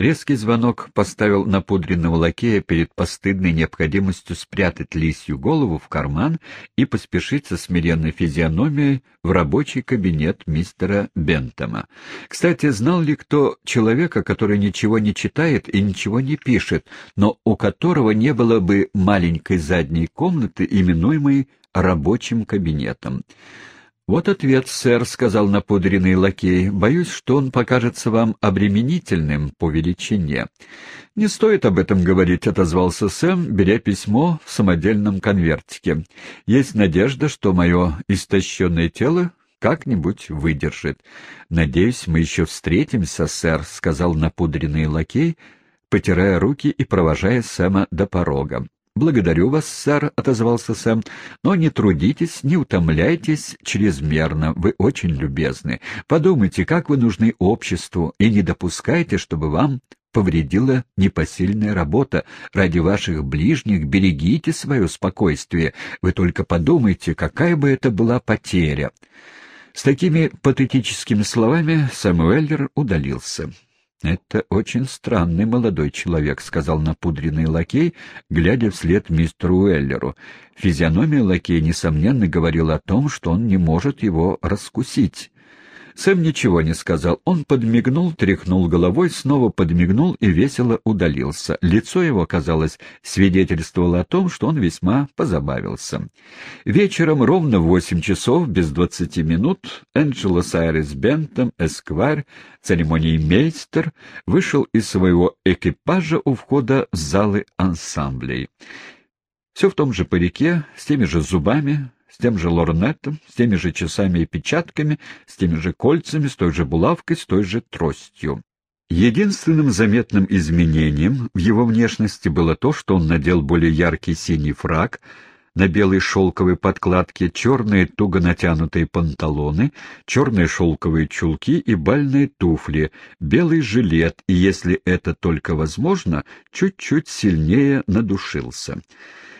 Резкий звонок поставил напудренного лакея перед постыдной необходимостью спрятать лисью голову в карман и поспешить со смиренной физиономией в рабочий кабинет мистера Бентома. Кстати, знал ли кто человека, который ничего не читает и ничего не пишет, но у которого не было бы маленькой задней комнаты, именуемой рабочим кабинетом? «Вот ответ, сэр», — сказал напудренный лакей. «Боюсь, что он покажется вам обременительным по величине». «Не стоит об этом говорить», — отозвался Сэм, беря письмо в самодельном конвертике. «Есть надежда, что мое истощенное тело как-нибудь выдержит. Надеюсь, мы еще встретимся, сэр», — сказал напудренный лакей, потирая руки и провожая Сэма до порога. «Благодарю вас, сэр», — отозвался Сэм, — «но не трудитесь, не утомляйтесь чрезмерно, вы очень любезны. Подумайте, как вы нужны обществу, и не допускайте, чтобы вам повредила непосильная работа. Ради ваших ближних берегите свое спокойствие. Вы только подумайте, какая бы это была потеря». С такими патетическими словами Самуэльер удалился. «Это очень странный молодой человек», — сказал напудренный лакей, глядя вслед мистеру Уэллеру. Физиономия лакея, несомненно, говорила о том, что он не может его раскусить. Сэм ничего не сказал. Он подмигнул, тряхнул головой, снова подмигнул и весело удалился. Лицо его, казалось, свидетельствовало о том, что он весьма позабавился. Вечером, ровно в восемь часов, без двадцати минут, Энджело Сайрес Бентом, эскварь, церемоний мейстер, вышел из своего экипажа у входа в залы ансамблей. Все в том же парике, с теми же зубами, с тем же лорнетом, с теми же часами и печатками, с теми же кольцами, с той же булавкой, с той же тростью. Единственным заметным изменением в его внешности было то, что он надел более яркий синий фраг, на белой шелковой подкладке черные туго натянутые панталоны, черные шелковые чулки и бальные туфли, белый жилет и, если это только возможно, чуть-чуть сильнее надушился.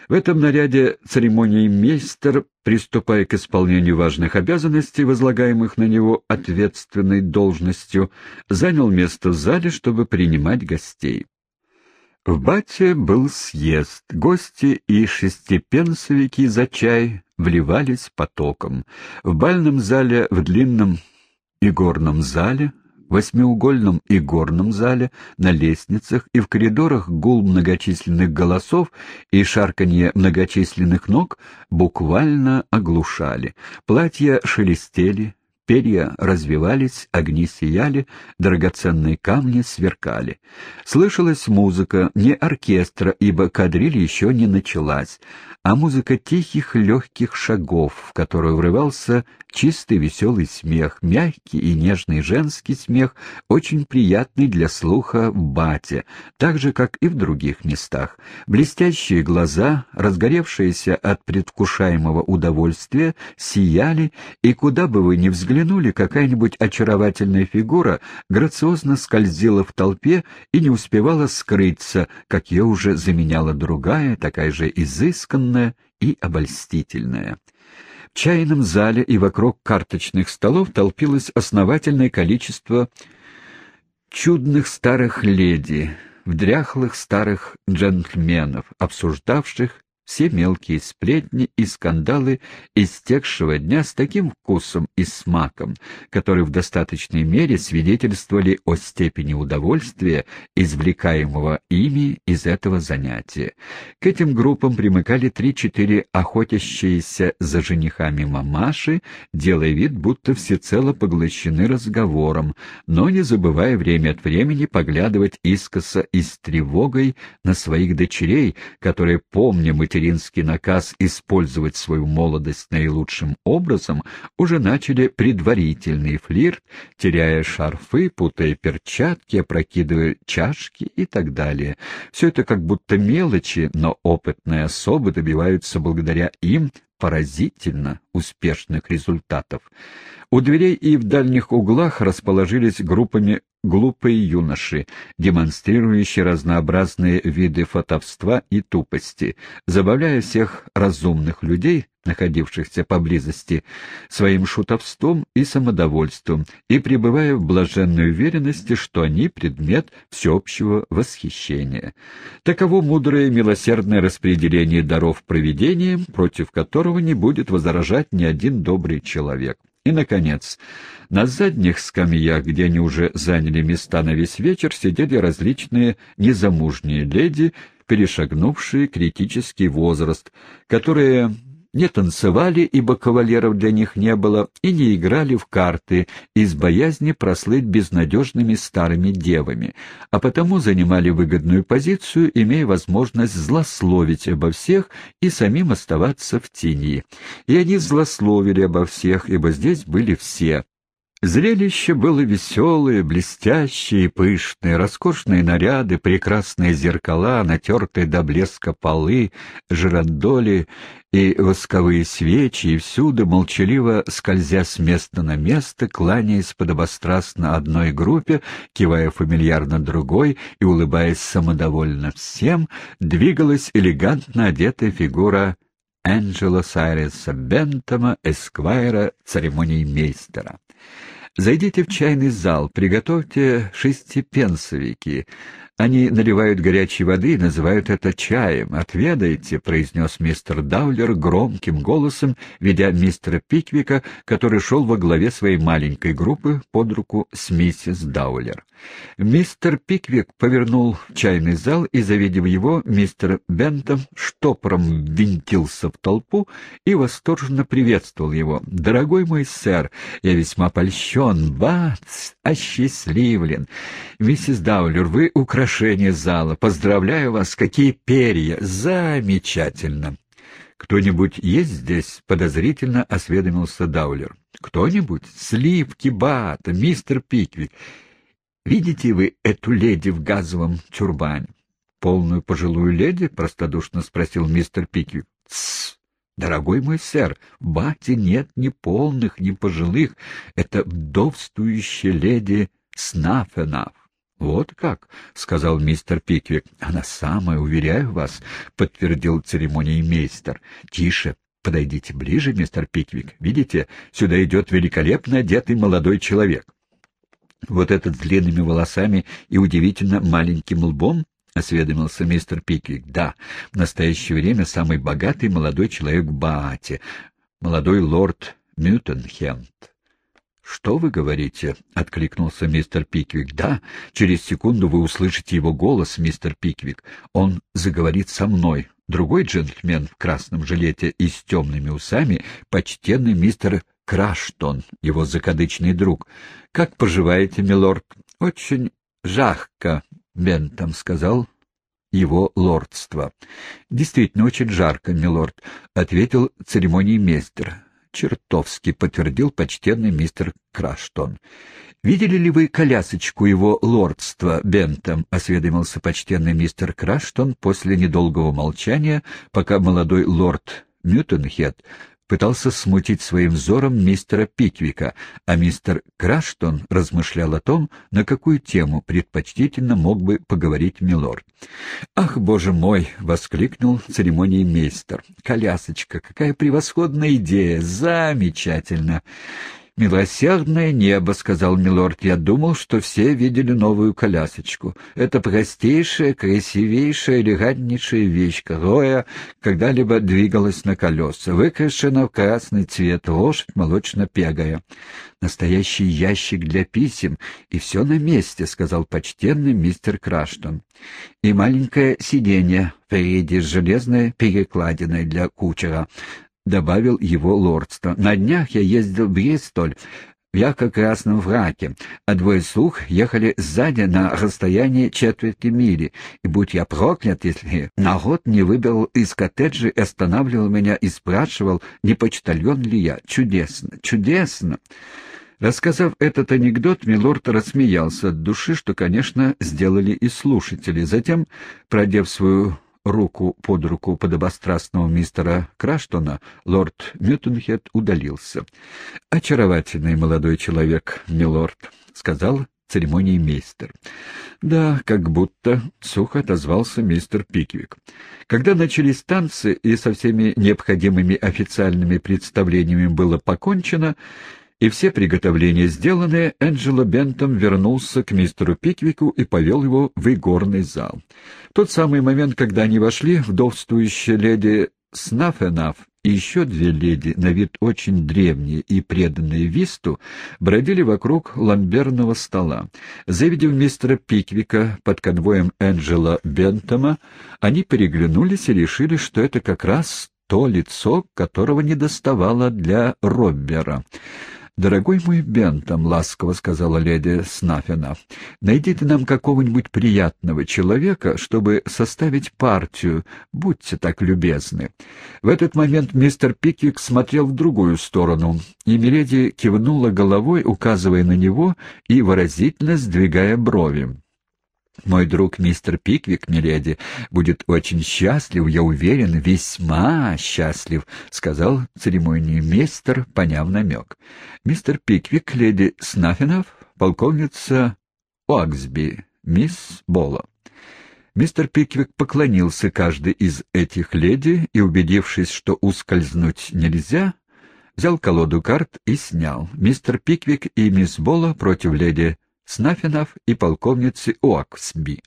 В этом наряде церемонии мейстер, приступая к исполнению важных обязанностей, возлагаемых на него ответственной должностью, занял место в зале, чтобы принимать гостей. В Бате был съезд. Гости и шестипенсовики за чай вливались потоком. В бальном зале, в длинном игорном зале восьмиугольном и горном зале, на лестницах и в коридорах гул многочисленных голосов и шарканье многочисленных ног буквально оглушали. Платья шелестели, Перья развивались, огни сияли, драгоценные камни сверкали. Слышалась музыка, не оркестра, ибо кадриль еще не началась, а музыка тихих легких шагов, в которую врывался чистый веселый смех, мягкий и нежный женский смех, очень приятный для слуха в бате, так же, как и в других местах. Блестящие глаза, разгоревшиеся от предвкушаемого удовольствия, сияли, и куда бы вы ни взглянули, какая-нибудь очаровательная фигура грациозно скользила в толпе и не успевала скрыться, как ее уже заменяла другая, такая же изысканная и обольстительная. В чайном зале и вокруг карточных столов толпилось основательное количество чудных старых леди, в дряхлых старых джентльменов, обсуждавших все мелкие сплетни и скандалы истекшего дня с таким вкусом и смаком, которые в достаточной мере свидетельствовали о степени удовольствия, извлекаемого ими из этого занятия. К этим группам примыкали три-четыре охотящиеся за женихами мамаши, делая вид, будто всецело поглощены разговором, но не забывая время от времени поглядывать искоса и с тревогой на своих дочерей, которые, помня материальные материнский наказ использовать свою молодость наилучшим образом, уже начали предварительный флирт, теряя шарфы, путая перчатки, опрокидывая чашки и так далее. Все это как будто мелочи, но опытные особы добиваются благодаря им поразительно успешных результатов. У дверей и в дальних углах расположились группами глупые юноши, демонстрирующие разнообразные виды фотовства и тупости, забавляя всех разумных людей, находившихся поблизости, своим шутовством и самодовольством, и пребывая в блаженной уверенности, что они предмет всеобщего восхищения. Таково мудрое милосердное распределение даров провидения, против которого не будет возражать ни один добрый человек. И, наконец, на задних скамьях, где они уже заняли места на весь вечер, сидели различные незамужние леди, перешагнувшие критический возраст, которые не танцевали, ибо кавалеров для них не было, и не играли в карты из боязни прослыть безнадежными старыми девами, а потому занимали выгодную позицию, имея возможность злословить обо всех и самим оставаться в тени. И они злословили обо всех, ибо здесь были все, Зрелище было веселое, блестящее и пышное, роскошные наряды, прекрасные зеркала, натертые до блеска полы, жирандоли и восковые свечи, и всюду, молчаливо скользя с места на место, кланяясь подобострастно одной группе, кивая фамильярно другой и улыбаясь самодовольно всем, двигалась элегантно одетая фигура Энджела Сайреса Бентома, эсквайра, церемоний мейстера. Зайдите в чайный зал, приготовьте шестипенсовики. Они наливают горячей воды и называют это чаем. «Отведайте», — произнес мистер Даулер громким голосом, ведя мистера Пиквика, который шел во главе своей маленькой группы под руку с миссис Даулер. Мистер Пиквик повернул в чайный зал и, завидев его, мистер Бентом штопором винтился в толпу и восторженно приветствовал его. «Дорогой мой сэр, я весьма польщен, бац, осчастливлен. Миссис Даулер, вы украшение зала. Поздравляю вас, какие перья! Замечательно!» «Кто-нибудь есть здесь?» — подозрительно осведомился Даулер. «Кто-нибудь? Сливки, Бата, мистер Пиквик. Видите вы эту леди в газовом тюрбане? — Полную пожилую леди? — простодушно спросил мистер Пиквик. — Тссс! Дорогой мой сэр, в бате нет ни полных, ни пожилых. Это вдовствующая леди Снафенаф. — Вот как, — сказал мистер Пиквик. — Она самая, уверяю вас, — подтвердил церемоний мейстер. — Тише, подойдите ближе, мистер Пиквик. Видите, сюда идет великолепно одетый молодой человек. Вот этот с длинными волосами и удивительно маленьким лбом? — осведомился мистер Пиквик. — Да, в настоящее время самый богатый молодой человек в Баате, молодой лорд Мютенхенд. — Что вы говорите? — откликнулся мистер Пиквик. — Да, через секунду вы услышите его голос, мистер Пиквик. Он заговорит со мной. Другой джентльмен в красном жилете и с темными усами, почтенный мистер Краштон, его закадычный друг. — Как поживаете, милорд? — Очень жахко, Бентом сказал его лордство. — Действительно, очень жарко, милорд, — ответил церемоний мейстер. — Чертовски, — подтвердил почтенный мистер Краштон. — Видели ли вы колясочку его лордства, Бентом? — осведомился почтенный мистер Краштон после недолгого молчания, пока молодой лорд Мютенхед пытался смутить своим взором мистера Пиквика, а мистер Краштон размышлял о том, на какую тему предпочтительно мог бы поговорить милорд. «Ах, боже мой!» — воскликнул церемоний мейстер. «Колясочка! Какая превосходная идея! Замечательно! «Милосердное небо», — сказал милорд, — «я думал, что все видели новую колясочку. Это простейшая, красивейшая, элегантнейшая вещь, какая когда-либо двигалась на колеса, выкрашена в красный цвет, лошадь молочно-пегая. Настоящий ящик для писем, и все на месте», — сказал почтенный мистер Краштон. «И маленькое сиденье впереди с железной перекладиной для кучера» добавил его лордство. «На днях я ездил в Бристоль в ярко-красном враке, а двое слуг ехали сзади на расстоянии четверти мили, и будь я проклят, если народ не выбрал из коттеджа и останавливал меня и спрашивал, не почтальон ли я. Чудесно, чудесно!» Рассказав этот анекдот, Милорд рассмеялся от души, что, конечно, сделали и слушатели. Затем, продев свою руку под руку подобострастного мистера Краштона, лорд Мютенхед удалился. — Очаровательный молодой человек, милорд, — сказал церемониймейстер. «Да, как будто», — сухо отозвался мистер Пиквик. Когда начались танцы и со всеми необходимыми официальными представлениями было покончено, и все приготовления сделаны, Энджело Бентом вернулся к мистеру Пиквику и повел его в игорный зал. В тот самый момент, когда они вошли, вдовствующая леди Снафенаф и еще две леди, на вид очень древние и преданные Висту, бродили вокруг ламберного стола. Завидев мистера Пиквика под конвоем Энджела Бентома, они переглянулись и решили, что это как раз то лицо, которого не доставало для Роббера. «Дорогой мой Бентом», — ласково сказала леди Снаффина, — «найдите нам какого-нибудь приятного человека, чтобы составить партию. Будьте так любезны». В этот момент мистер Пиквик смотрел в другую сторону, и Миледи кивнула головой, указывая на него и выразительно сдвигая брови. Мой друг мистер Пиквик, миледи, будет очень счастлив, я уверен, весьма счастлив, — сказал церемонии мистер, поняв намек. Мистер Пиквик, леди Снаффинов, полковница Уаксби, мисс Болла. Мистер Пиквик поклонился каждой из этих леди и, убедившись, что ускользнуть нельзя, взял колоду карт и снял. Мистер Пиквик и мисс Болла против леди Снафинов и полковницы Уаксби.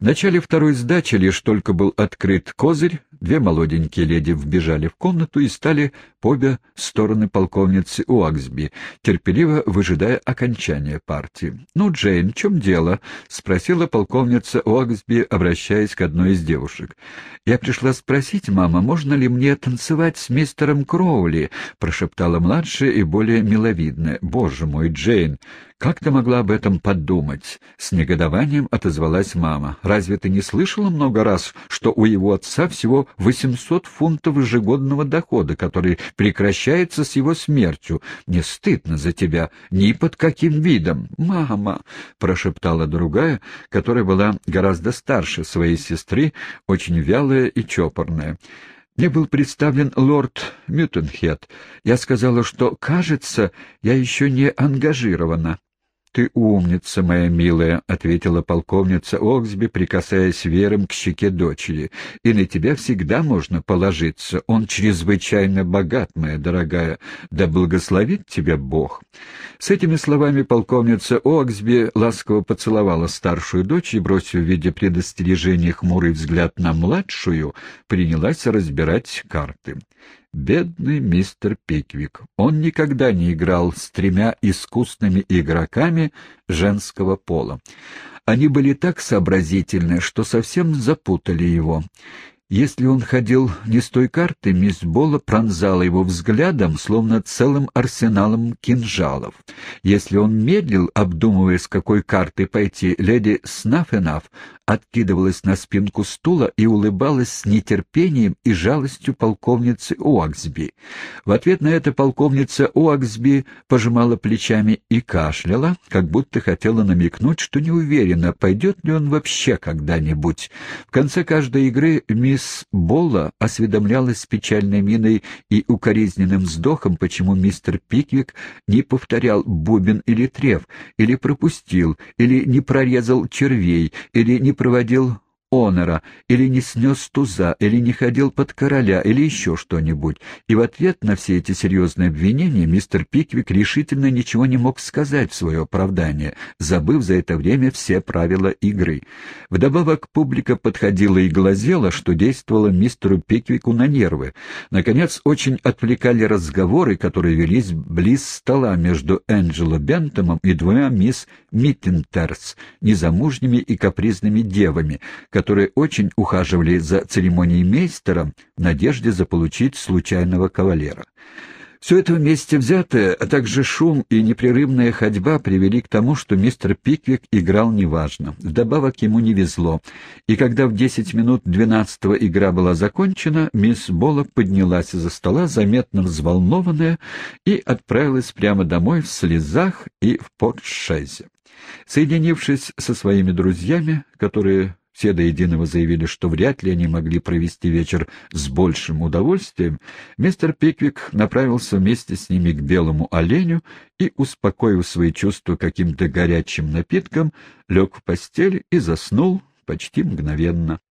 В начале второй сдачи лишь только был открыт козырь, две молоденькие леди вбежали в комнату и стали по обе стороны полковницы Уаксби, терпеливо выжидая окончания партии. «Ну, Джейн, в чем дело?» — спросила полковница Уаксби, обращаясь к одной из девушек. «Я пришла спросить, мама, можно ли мне танцевать с мистером Кроули?» — прошептала младшая и более миловидная. «Боже мой, Джейн, как ты могла об этом подумать?» — с негодованием отозвалась мама. «Разве ты не слышала много раз, что у его отца всего 800 фунтов ежегодного дохода, который прекращается с его смертью? Мне стыдно за тебя. Ни под каким видом!» «Мама!» — прошептала другая, которая была гораздо старше своей сестры, очень вялая и чопорная. Мне был представлен лорд Мютенхед. Я сказала, что, кажется, я еще не ангажирована. «Ты умница, моя милая», — ответила полковница Оксби, прикасаясь вером к щеке дочери. «И на тебя всегда можно положиться. Он чрезвычайно богат, моя дорогая. Да благословит тебя Бог». С этими словами полковница Оксби ласково поцеловала старшую дочь и, бросив в виде предостережения хмурый взгляд на младшую, принялась разбирать карты. Бедный мистер Пиквик. Он никогда не играл с тремя искусными игроками женского пола. Они были так сообразительны, что совсем запутали его. Если он ходил не с той карты, мисс Бола пронзала его взглядом, словно целым арсеналом кинжалов. Если он медлил, обдумывая, с какой карты пойти, леди Снафенаф откидывалась на спинку стула и улыбалась с нетерпением и жалостью полковницы Уаксби. В ответ на это полковница Уаксби пожимала плечами и кашляла, как будто хотела намекнуть, что не уверена, пойдет ли он вообще когда-нибудь. В конце каждой игры мисс Мисс Болла осведомлялась с печальной миной и укоризненным вздохом, почему мистер Пиквик не повторял бубен или трев, или пропустил, или не прорезал червей, или не проводил онора, или не снес туза, или не ходил под короля, или еще что-нибудь. И в ответ на все эти серьезные обвинения мистер Пиквик решительно ничего не мог сказать в свое оправдание, забыв за это время все правила игры. Вдобавок публика подходила и глазела, что действовало мистеру Пиквику на нервы. Наконец, очень отвлекали разговоры, которые велись близ стола между Энджело Бентомом и двумя мисс Миттентерс, незамужними и капризными девами, которые очень ухаживали за церемонией мейстера в надежде заполучить случайного кавалера. Все это вместе взятое, а также шум и непрерывная ходьба привели к тому, что мистер Пиквик играл неважно. Вдобавок ему не везло. И когда в десять минут двенадцатого игра была закончена, мисс Болла поднялась из-за стола, заметно взволнованная, и отправилась прямо домой в слезах и в портшезе. Соединившись со своими друзьями, которые все до единого заявили, что вряд ли они могли провести вечер с большим удовольствием, мистер Пиквик направился вместе с ними к белому оленю и, успокоив свои чувства каким-то горячим напитком, лег в постель и заснул почти мгновенно.